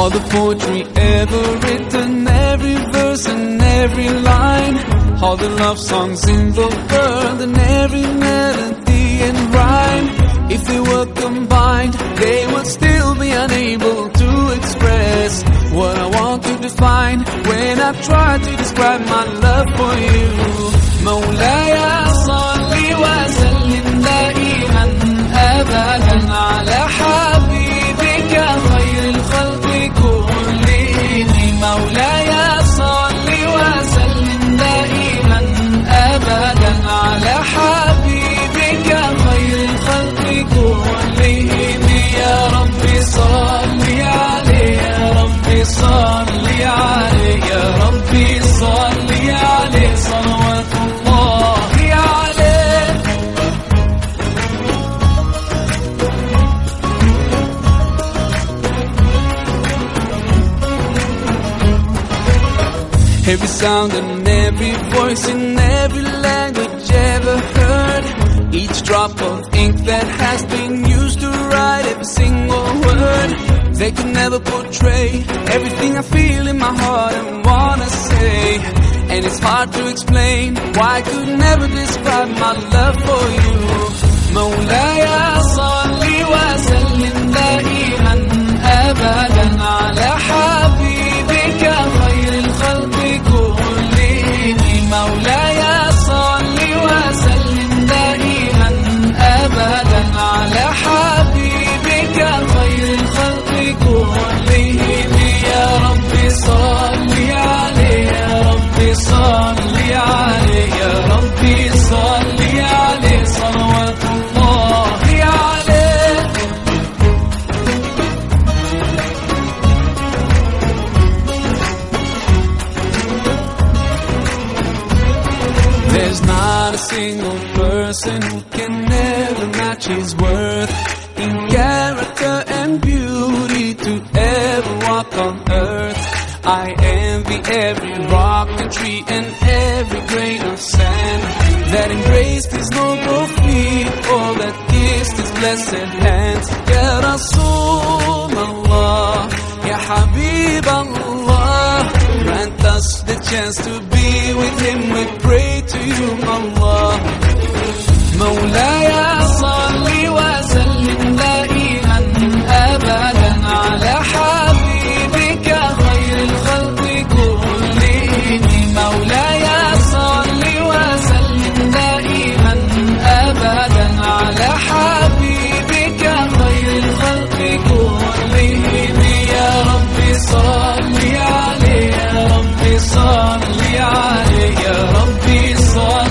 All the poetry ever written, every verse and every line. All the love songs in the world and every melody and rhyme. If they were combined, they would still be unable to express what I want to define when I try to describe my love for you. مولاي صل وسلم دائما ابدا على حبيبك Every sound and every voice in every language ever heard. Each drop of ink that has been used to write every single word. They could never portray everything I feel in my heart and wanna say. And it's hard to explain why I could never describe my love for you. Moonlight. Single person who can never match his worth in character and beauty to ever walk on earth. I envy every rock and tree and every grain of sand that embraced his noble feet or that kissed his blessed hands. Ya Rasul Allah, Ya Habib Allah, grant us the chance to be with him. We pray يوم الله. مولاي صل وسلم دائما ابدا على حبيبك خير الخلق كلهم. مولاي صل وسلم دائما ابدا على حبيبك خير الخلق كلهم. يا رب صل عليه يا رب صل عليه يا رب só